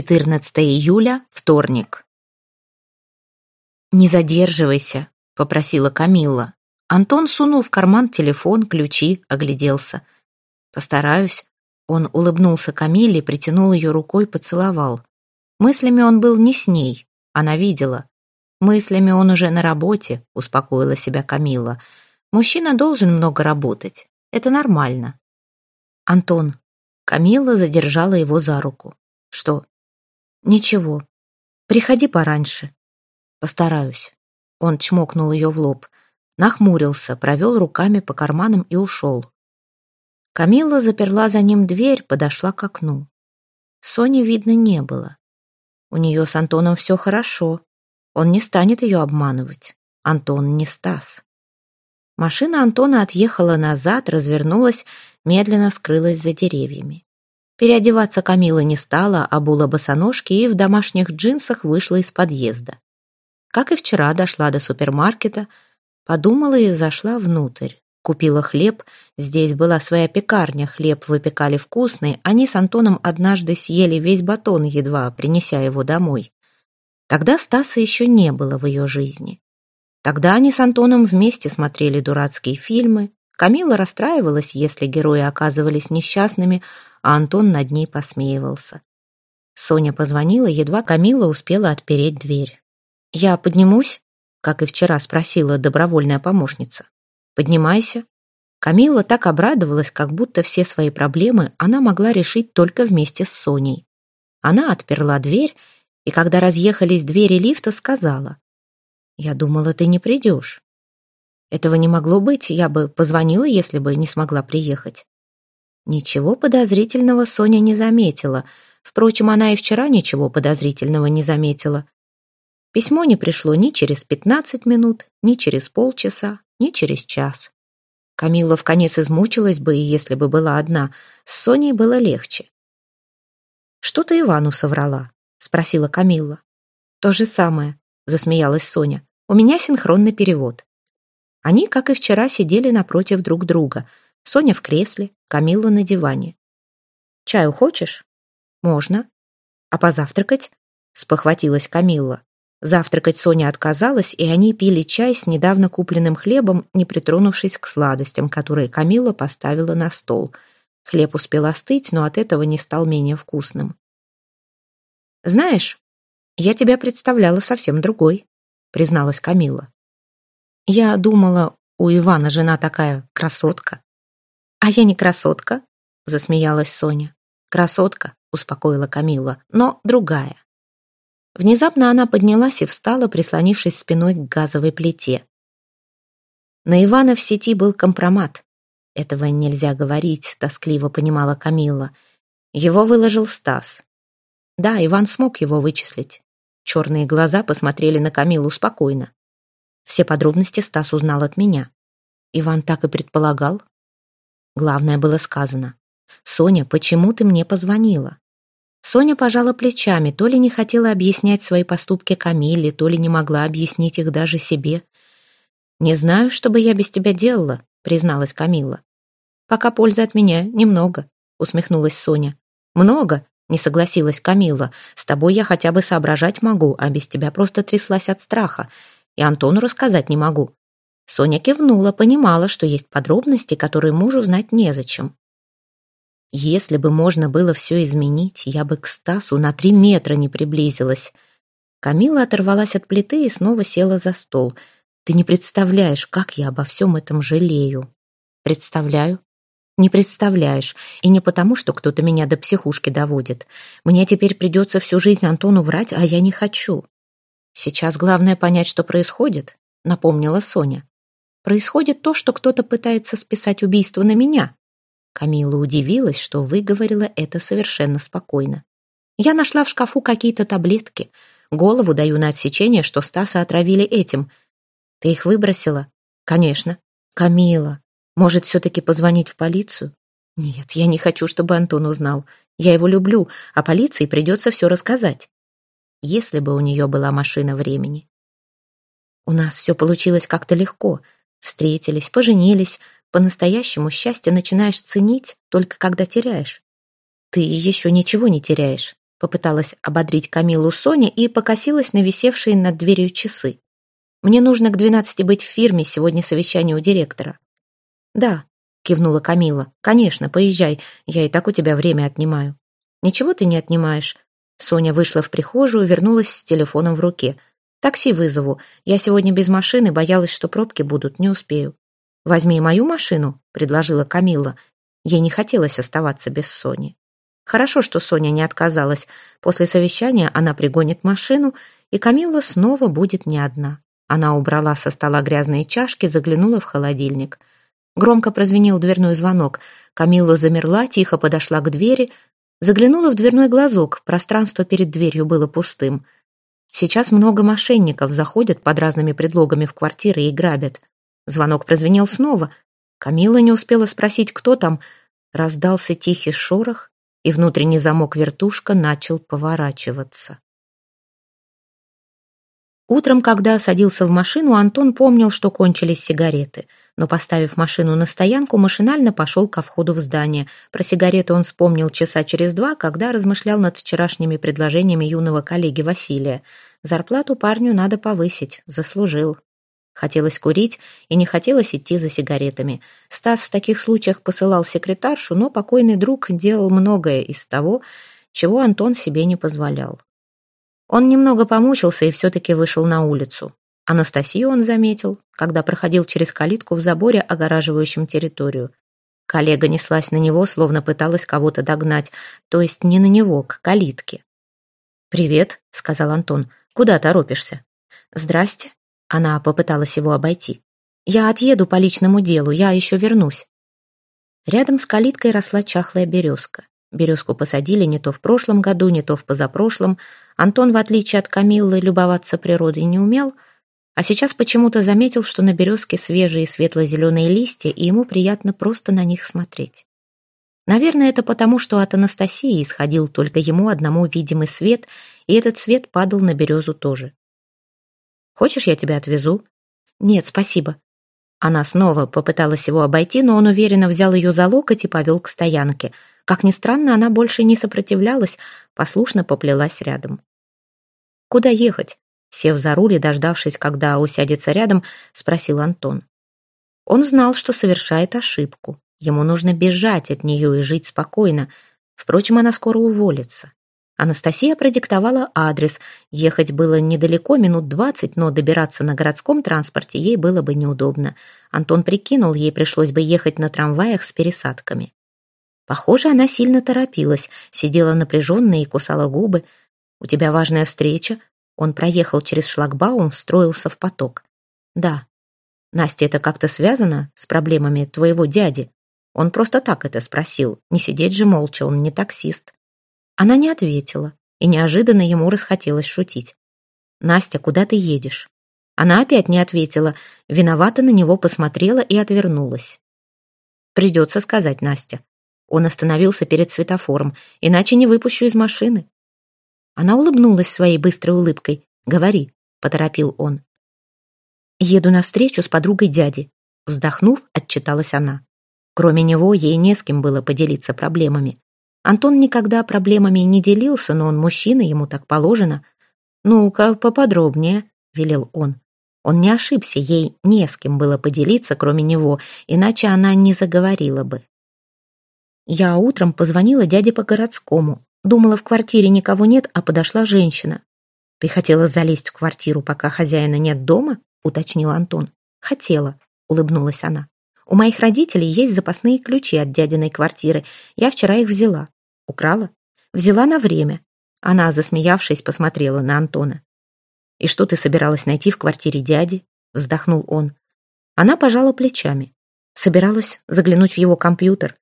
14 июля, вторник. «Не задерживайся», — попросила Камилла. Антон сунул в карман телефон, ключи, огляделся. «Постараюсь». Он улыбнулся Камилле, притянул ее рукой, поцеловал. Мыслями он был не с ней, она видела. Мыслями он уже на работе, успокоила себя Камилла. Мужчина должен много работать. Это нормально. Антон. Камилла задержала его за руку. Что? Ничего. Приходи пораньше. Постараюсь. Он чмокнул ее в лоб. Нахмурился, провел руками по карманам и ушел. Камилла заперла за ним дверь, подошла к окну. Сони видно не было. У нее с Антоном все хорошо. Он не станет ее обманывать. Антон не Стас. Машина Антона отъехала назад, развернулась, медленно скрылась за деревьями. Переодеваться Камила не стала, обула босоножки и в домашних джинсах вышла из подъезда. Как и вчера, дошла до супермаркета, подумала и зашла внутрь. Купила хлеб, здесь была своя пекарня, хлеб выпекали вкусный, они с Антоном однажды съели весь батон, едва принеся его домой. Тогда Стаса еще не было в ее жизни. Тогда они с Антоном вместе смотрели дурацкие фильмы. Камила расстраивалась, если герои оказывались несчастными, а Антон над ней посмеивался. Соня позвонила, едва Камила успела отпереть дверь. «Я поднимусь?» — как и вчера спросила добровольная помощница. «Поднимайся». Камила так обрадовалась, как будто все свои проблемы она могла решить только вместе с Соней. Она отперла дверь, и когда разъехались двери лифта, сказала, «Я думала, ты не придешь». Этого не могло быть, я бы позвонила, если бы не смогла приехать. Ничего подозрительного Соня не заметила. Впрочем, она и вчера ничего подозрительного не заметила. Письмо не пришло ни через пятнадцать минут, ни через полчаса, ни через час. Камилла в конец измучилась бы, и если бы была одна, с Соней было легче. «Что ты Ивану соврала?» — спросила Камилла. «То же самое», — засмеялась Соня. «У меня синхронный перевод». Они, как и вчера, сидели напротив друг друга — Соня в кресле, Камилла на диване. «Чаю хочешь?» «Можно». «А позавтракать?» — спохватилась Камилла. Завтракать Соня отказалась, и они пили чай с недавно купленным хлебом, не притронувшись к сладостям, которые Камилла поставила на стол. Хлеб успел остыть, но от этого не стал менее вкусным. «Знаешь, я тебя представляла совсем другой», — призналась Камилла. «Я думала, у Ивана жена такая красотка. «А я не красотка», — засмеялась Соня. «Красотка», — успокоила Камила, — «но другая». Внезапно она поднялась и встала, прислонившись спиной к газовой плите. На Ивана в сети был компромат. Этого нельзя говорить, тоскливо понимала Камила. Его выложил Стас. Да, Иван смог его вычислить. Черные глаза посмотрели на Камилу спокойно. Все подробности Стас узнал от меня. Иван так и предполагал, Главное было сказано. «Соня, почему ты мне позвонила?» Соня пожала плечами, то ли не хотела объяснять свои поступки Камиле, то ли не могла объяснить их даже себе. «Не знаю, что бы я без тебя делала», — призналась Камила. «Пока пользы от меня немного», — усмехнулась Соня. «Много?» — не согласилась Камила. «С тобой я хотя бы соображать могу, а без тебя просто тряслась от страха. И Антону рассказать не могу. Соня кивнула, понимала, что есть подробности, которые мужу знать незачем. Если бы можно было все изменить, я бы к Стасу на три метра не приблизилась. Камила оторвалась от плиты и снова села за стол. Ты не представляешь, как я обо всем этом жалею. Представляю. Не представляешь. И не потому, что кто-то меня до психушки доводит. Мне теперь придется всю жизнь Антону врать, а я не хочу. Сейчас главное понять, что происходит, напомнила Соня. Происходит то, что кто-то пытается списать убийство на меня. Камила удивилась, что выговорила это совершенно спокойно. Я нашла в шкафу какие-то таблетки. Голову даю на отсечение, что Стаса отравили этим. Ты их выбросила? Конечно. Камила, может, все-таки позвонить в полицию? Нет, я не хочу, чтобы Антон узнал. Я его люблю, а полиции придется все рассказать. Если бы у нее была машина времени. У нас все получилось как-то легко — Встретились, поженились. По-настоящему счастье начинаешь ценить только когда теряешь. Ты еще ничего не теряешь. попыталась ободрить Камилу Соня и покосилась на висевшие над дверью часы. «Мне нужно к двенадцати быть в фирме, сегодня совещание у директора». «Да», — кивнула Камила, — «конечно, поезжай, я и так у тебя время отнимаю». «Ничего ты не отнимаешь». Соня вышла в прихожую, вернулась с телефоном в руке. «Такси вызову. Я сегодня без машины, боялась, что пробки будут, не успею». «Возьми мою машину», — предложила Камила. Ей не хотелось оставаться без Сони. Хорошо, что Соня не отказалась. После совещания она пригонит машину, и Камила снова будет не одна. Она убрала со стола грязные чашки, заглянула в холодильник. Громко прозвенел дверной звонок. Камила замерла, тихо подошла к двери, заглянула в дверной глазок. Пространство перед дверью было пустым. Сейчас много мошенников заходят под разными предлогами в квартиры и грабят. Звонок прозвенел снова. Камила не успела спросить, кто там. Раздался тихий шорох, и внутренний замок вертушка начал поворачиваться. Утром, когда садился в машину, Антон помнил, что кончились сигареты. Но, поставив машину на стоянку, машинально пошел ко входу в здание. Про сигареты он вспомнил часа через два, когда размышлял над вчерашними предложениями юного коллеги Василия. Зарплату парню надо повысить, заслужил. Хотелось курить и не хотелось идти за сигаретами. Стас в таких случаях посылал секретаршу, но покойный друг делал многое из того, чего Антон себе не позволял. Он немного помучился и все-таки вышел на улицу. Анастасию он заметил, когда проходил через калитку в заборе, огораживающем территорию. Коллега неслась на него, словно пыталась кого-то догнать, то есть не на него, к калитке. «Привет», — сказал Антон, — «куда торопишься?» «Здрасте», она попыталась его обойти. «Я отъеду по личному делу, я еще вернусь». Рядом с калиткой росла чахлая березка. Березку посадили не то в прошлом году, не то в позапрошлом. Антон, в отличие от Камиллы, любоваться природой не умел, а сейчас почему-то заметил, что на березке свежие светло-зеленые листья, и ему приятно просто на них смотреть. Наверное, это потому, что от Анастасии исходил только ему одному видимый свет, и этот свет падал на березу тоже. Хочешь, я тебя отвезу?» «Нет, спасибо». Она снова попыталась его обойти, но он уверенно взял ее за локоть и повел к стоянке. Как ни странно, она больше не сопротивлялась, послушно поплелась рядом. «Куда ехать?» Сев за руль и дождавшись, когда усядется рядом, спросил Антон. Он знал, что совершает ошибку. Ему нужно бежать от нее и жить спокойно. Впрочем, она скоро уволится. Анастасия продиктовала адрес. Ехать было недалеко, минут двадцать, но добираться на городском транспорте ей было бы неудобно. Антон прикинул, ей пришлось бы ехать на трамваях с пересадками. Похоже, она сильно торопилась, сидела напряженная и кусала губы. «У тебя важная встреча?» Он проехал через шлагбаум, встроился в поток. «Да». «Настя, это как-то связано с проблемами твоего дяди?» Он просто так это спросил. Не сидеть же молча, он не таксист. Она не ответила, и неожиданно ему расхотелось шутить. «Настя, куда ты едешь?» Она опять не ответила, виновато на него посмотрела и отвернулась. «Придется сказать, Настя». Он остановился перед светофором, иначе не выпущу из машины. Она улыбнулась своей быстрой улыбкой. «Говори», — поторопил он. «Еду на встречу с подругой дяди», — вздохнув, отчиталась она. Кроме него, ей не с кем было поделиться проблемами. Антон никогда проблемами не делился, но он мужчина, ему так положено. «Ну-ка, поподробнее», — велел он. Он не ошибся, ей не с кем было поделиться, кроме него, иначе она не заговорила бы. Я утром позвонила дяде по городскому. Думала, в квартире никого нет, а подошла женщина. «Ты хотела залезть в квартиру, пока хозяина нет дома?» — уточнил Антон. «Хотела», — улыбнулась она. «У моих родителей есть запасные ключи от дядиной квартиры. Я вчера их взяла. Украла? Взяла на время. Она, засмеявшись, посмотрела на Антона. «И что ты собиралась найти в квартире дяди?» Вздохнул он. Она пожала плечами. Собиралась заглянуть в его компьютер.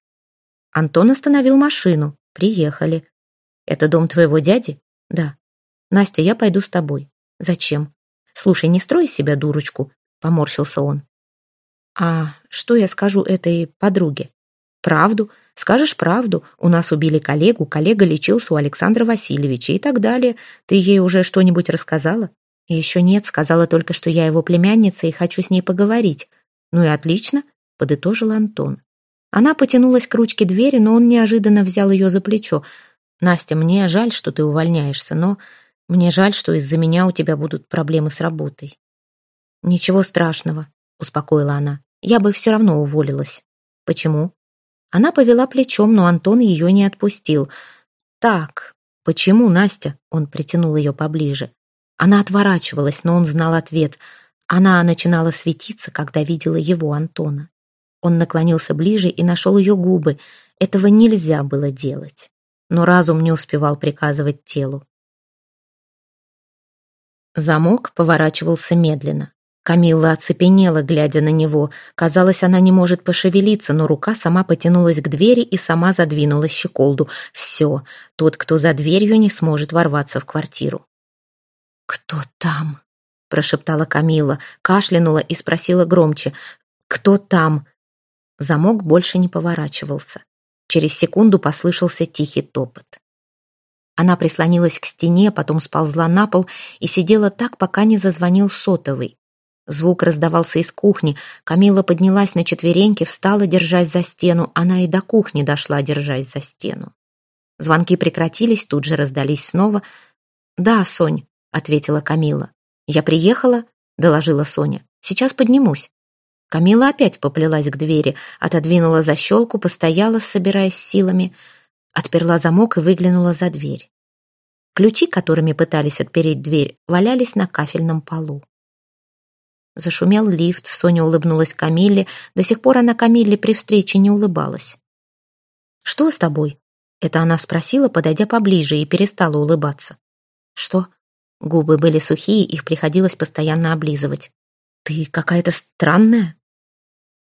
Антон остановил машину. Приехали. «Это дом твоего дяди?» «Да». «Настя, я пойду с тобой». «Зачем?» «Слушай, не строй себя дурочку», — поморщился он. «А что я скажу этой подруге?» «Правду. Скажешь правду, у нас убили коллегу, коллега лечился у Александра Васильевича и так далее. Ты ей уже что-нибудь рассказала? Еще нет, сказала только, что я его племянница и хочу с ней поговорить. Ну и отлично, подытожил Антон. Она потянулась к ручке двери, но он неожиданно взял ее за плечо. Настя, мне жаль, что ты увольняешься, но мне жаль, что из-за меня у тебя будут проблемы с работой. Ничего страшного, успокоила она. Я бы все равно уволилась. Почему? Она повела плечом, но Антон ее не отпустил. Так, почему, Настя? Он притянул ее поближе. Она отворачивалась, но он знал ответ. Она начинала светиться, когда видела его, Антона. Он наклонился ближе и нашел ее губы. Этого нельзя было делать. Но разум не успевал приказывать телу. Замок поворачивался медленно. Камилла оцепенела, глядя на него. Казалось, она не может пошевелиться, но рука сама потянулась к двери и сама задвинула щеколду. Все, тот, кто за дверью, не сможет ворваться в квартиру. «Кто там?» — прошептала Камилла, кашлянула и спросила громче. «Кто там?» Замок больше не поворачивался. Через секунду послышался тихий топот. Она прислонилась к стене, потом сползла на пол и сидела так, пока не зазвонил сотовый. Звук раздавался из кухни. Камила поднялась на четвереньки, встала, держась за стену. Она и до кухни дошла, держась за стену. Звонки прекратились, тут же раздались снова. «Да, Сонь», — ответила Камила. «Я приехала», — доложила Соня. «Сейчас поднимусь». Камила опять поплелась к двери, отодвинула защелку, постояла, собираясь силами, отперла замок и выглянула за дверь. Ключи, которыми пытались отпереть дверь, валялись на кафельном полу. Зашумел лифт, Соня улыбнулась Камилле. До сих пор она Камилле при встрече не улыбалась. «Что с тобой?» Это она спросила, подойдя поближе, и перестала улыбаться. «Что?» Губы были сухие, их приходилось постоянно облизывать. «Ты какая-то странная?»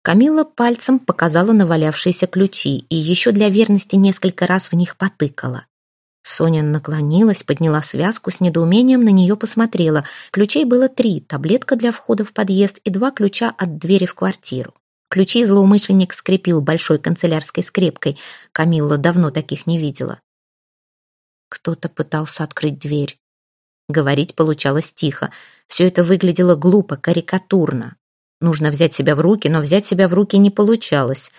Камила пальцем показала навалявшиеся ключи и еще для верности несколько раз в них потыкала. Соня наклонилась, подняла связку, с недоумением на нее посмотрела. Ключей было три, таблетка для входа в подъезд и два ключа от двери в квартиру. Ключи злоумышленник скрепил большой канцелярской скрепкой. Камилла давно таких не видела. Кто-то пытался открыть дверь. Говорить получалось тихо. Все это выглядело глупо, карикатурно. Нужно взять себя в руки, но взять себя в руки не получалось.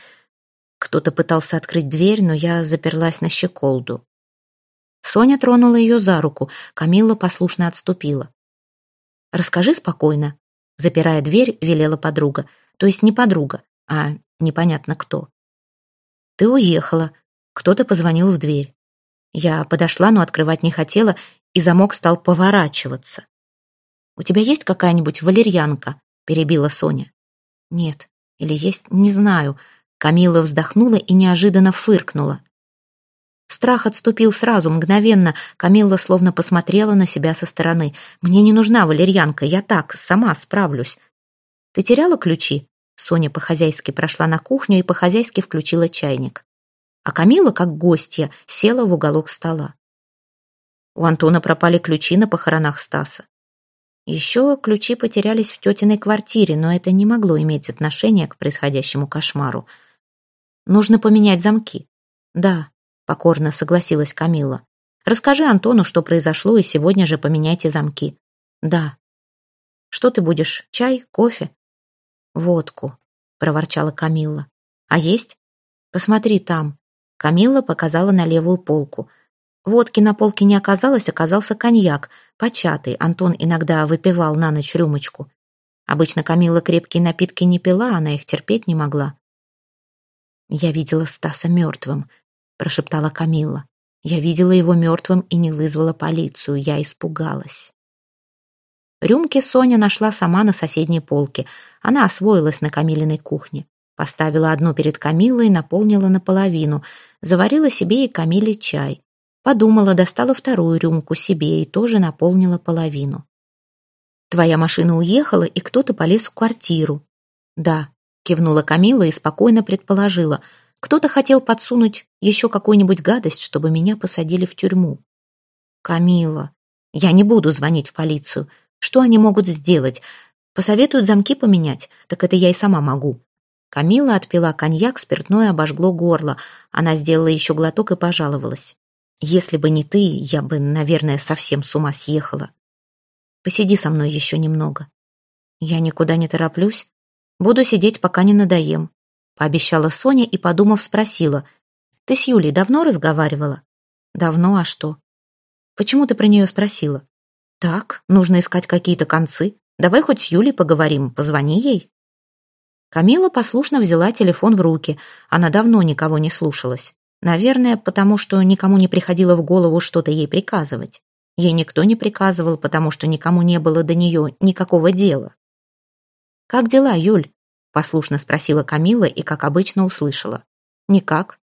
Кто-то пытался открыть дверь, но я заперлась на щеколду. Соня тронула ее за руку, Камилла послушно отступила. «Расскажи спокойно», — запирая дверь, велела подруга. То есть не подруга, а непонятно кто. «Ты уехала. Кто-то позвонил в дверь. Я подошла, но открывать не хотела, и замок стал поворачиваться. «У тебя есть какая-нибудь валерьянка?» — перебила Соня. «Нет. Или есть? Не знаю». Камила вздохнула и неожиданно фыркнула. Страх отступил сразу, мгновенно. Камилла словно посмотрела на себя со стороны. «Мне не нужна валерьянка, я так, сама справлюсь». «Ты теряла ключи?» Соня по-хозяйски прошла на кухню и по-хозяйски включила чайник. А Камила, как гостья, села в уголок стола. У Антона пропали ключи на похоронах Стаса. Еще ключи потерялись в тетиной квартире, но это не могло иметь отношения к происходящему кошмару. Нужно поменять замки. Да, покорно согласилась Камила. Расскажи Антону, что произошло, и сегодня же поменяйте замки. Да. Что ты будешь? Чай? Кофе? Водку, проворчала Камила. А есть? Посмотри там. Камила показала на левую полку — Водки на полке не оказалось, оказался коньяк, початый. Антон иногда выпивал на ночь рюмочку. Обычно Камила крепкие напитки не пила, она их терпеть не могла. «Я видела Стаса мертвым», — прошептала Камила. «Я видела его мертвым и не вызвала полицию. Я испугалась». Рюмки Соня нашла сама на соседней полке. Она освоилась на Камилиной кухне. Поставила одну перед Камилой, наполнила наполовину. Заварила себе и Камиле чай. Подумала, достала вторую рюмку себе и тоже наполнила половину. «Твоя машина уехала, и кто-то полез в квартиру». «Да», — кивнула Камила и спокойно предположила. «Кто-то хотел подсунуть еще какую-нибудь гадость, чтобы меня посадили в тюрьму». «Камила, я не буду звонить в полицию. Что они могут сделать? Посоветуют замки поменять? Так это я и сама могу». Камила отпила коньяк, спиртное обожгло горло. Она сделала еще глоток и пожаловалась. Если бы не ты, я бы, наверное, совсем с ума съехала. Посиди со мной еще немного. Я никуда не тороплюсь. Буду сидеть, пока не надоем. Пообещала Соня и, подумав, спросила. Ты с Юлей давно разговаривала? Давно, а что? Почему ты про нее спросила? Так, нужно искать какие-то концы. Давай хоть с Юлей поговорим, позвони ей. Камила послушно взяла телефон в руки. Она давно никого не слушалась. Наверное, потому что никому не приходило в голову что-то ей приказывать. Ей никто не приказывал, потому что никому не было до нее никакого дела. «Как дела, Юль?» — послушно спросила Камила и, как обычно, услышала. «Никак.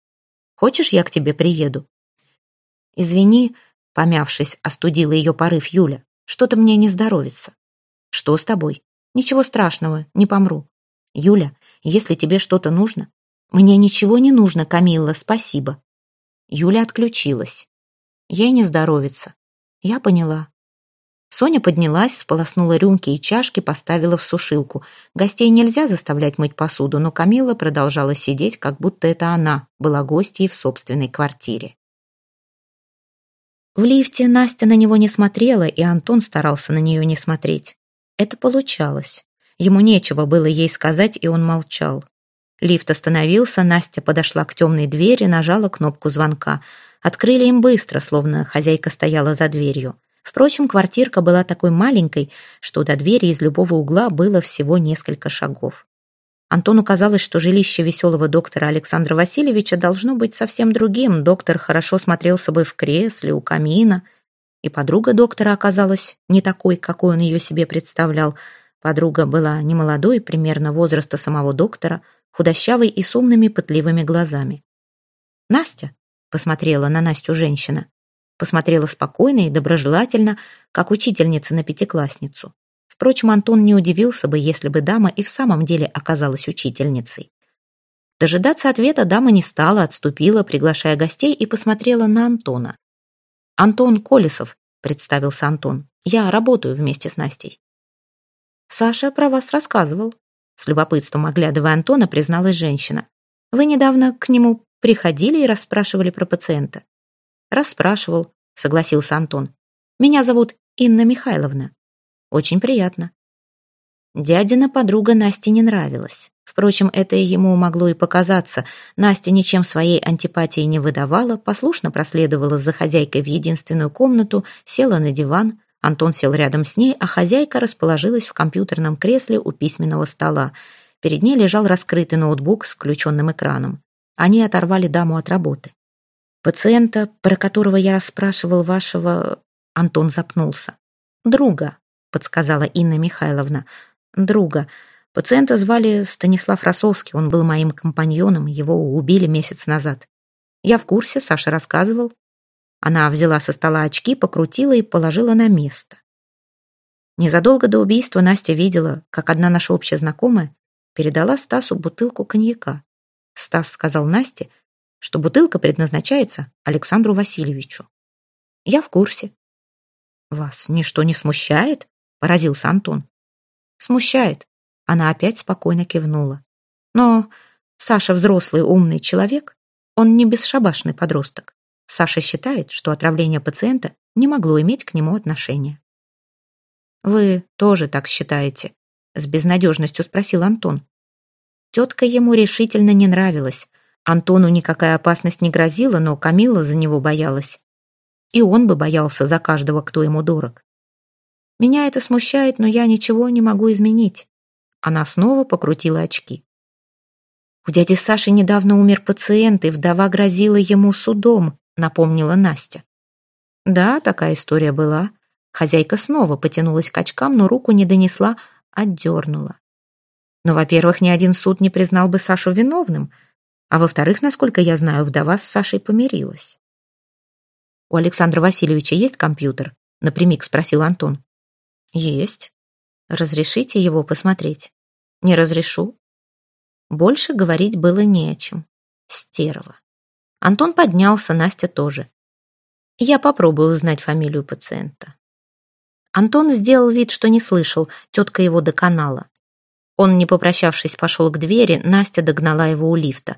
Хочешь, я к тебе приеду?» «Извини», — помявшись, остудила ее порыв Юля. «Что-то мне не здоровится». «Что с тобой?» «Ничего страшного, не помру». «Юля, если тебе что-то нужно...» «Мне ничего не нужно, Камилла, спасибо». Юля отключилась. Ей не здоровится. Я поняла. Соня поднялась, сполоснула рюмки и чашки, поставила в сушилку. Гостей нельзя заставлять мыть посуду, но Камила продолжала сидеть, как будто это она была гостьей в собственной квартире. В лифте Настя на него не смотрела, и Антон старался на нее не смотреть. Это получалось. Ему нечего было ей сказать, и он молчал. Лифт остановился, Настя подошла к темной двери, нажала кнопку звонка — Открыли им быстро, словно хозяйка стояла за дверью. Впрочем, квартирка была такой маленькой, что до двери из любого угла было всего несколько шагов. Антону казалось, что жилище веселого доктора Александра Васильевича должно быть совсем другим. Доктор хорошо смотрелся бы в кресле, у камина. И подруга доктора оказалась не такой, какой он ее себе представлял. Подруга была немолодой, примерно возраста самого доктора, худощавой и с умными пытливыми глазами. «Настя», посмотрела на Настю женщина. Посмотрела спокойно и доброжелательно, как учительница на пятиклассницу. Впрочем, Антон не удивился бы, если бы дама и в самом деле оказалась учительницей. Дожидаться ответа дама не стала, отступила, приглашая гостей, и посмотрела на Антона. «Антон Колесов», — представился Антон. «Я работаю вместе с Настей». «Саша про вас рассказывал», — с любопытством оглядывая Антона, призналась женщина. «Вы недавно к нему Приходили и расспрашивали про пациента. Расспрашивал, согласился Антон. Меня зовут Инна Михайловна. Очень приятно. Дядина подруга Насте не нравилась. Впрочем, это ему могло и показаться. Настя ничем своей антипатии не выдавала, послушно проследовала за хозяйкой в единственную комнату, села на диван. Антон сел рядом с ней, а хозяйка расположилась в компьютерном кресле у письменного стола. Перед ней лежал раскрытый ноутбук с включенным экраном. Они оторвали даму от работы. Пациента, про которого я расспрашивал вашего... Антон запнулся. Друга, подсказала Инна Михайловна. Друга. Пациента звали Станислав Росовский, он был моим компаньоном, его убили месяц назад. Я в курсе, Саша рассказывал. Она взяла со стола очки, покрутила и положила на место. Незадолго до убийства Настя видела, как одна наша общая знакомая передала Стасу бутылку коньяка. Стас сказал Насте, что бутылка предназначается Александру Васильевичу. Я в курсе. Вас ничто не смущает? Поразился Антон. Смущает. Она опять спокойно кивнула. Но Саша взрослый умный человек, он не бесшабашный подросток. Саша считает, что отравление пациента не могло иметь к нему отношения. «Вы тоже так считаете?» — с безнадежностью спросил Антон. Тетка ему решительно не нравилась. Антону никакая опасность не грозила, но Камила за него боялась. И он бы боялся за каждого, кто ему дорог. Меня это смущает, но я ничего не могу изменить. Она снова покрутила очки. У дяди Саши недавно умер пациент, и вдова грозила ему судом, напомнила Настя. Да, такая история была. Хозяйка снова потянулась к очкам, но руку не донесла, отдернула. Но, во-первых, ни один суд не признал бы Сашу виновным, а во-вторых, насколько я знаю, вдова с Сашей помирилась. «У Александра Васильевича есть компьютер?» — напрямик спросил Антон. «Есть. Разрешите его посмотреть?» «Не разрешу». Больше говорить было не о чем. Стерва. Антон поднялся, Настя тоже. «Я попробую узнать фамилию пациента». Антон сделал вид, что не слышал, тетка его доконала. Он, не попрощавшись, пошел к двери, Настя догнала его у лифта.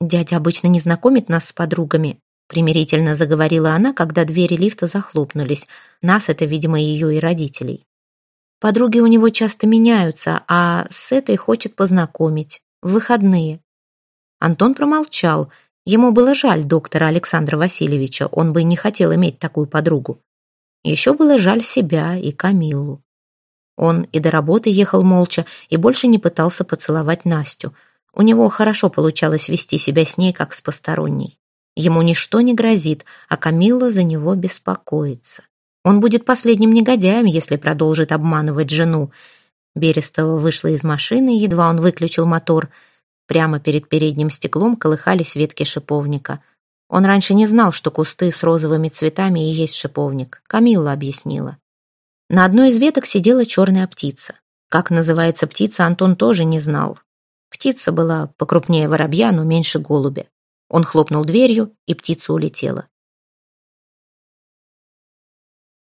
«Дядя обычно не знакомит нас с подругами», примирительно заговорила она, когда двери лифта захлопнулись. Нас это, видимо, ее и родителей. Подруги у него часто меняются, а с этой хочет познакомить. В выходные. Антон промолчал. Ему было жаль доктора Александра Васильевича, он бы не хотел иметь такую подругу. Еще было жаль себя и Камиллу. Он и до работы ехал молча и больше не пытался поцеловать Настю. У него хорошо получалось вести себя с ней, как с посторонней. Ему ничто не грозит, а Камилла за него беспокоится. Он будет последним негодяем, если продолжит обманывать жену. Берестова вышла из машины, едва он выключил мотор. Прямо перед передним стеклом колыхались ветки шиповника. Он раньше не знал, что кусты с розовыми цветами и есть шиповник. Камилла объяснила. На одной из веток сидела черная птица. Как называется птица, Антон тоже не знал. Птица была покрупнее воробья, но меньше голубя. Он хлопнул дверью, и птица улетела.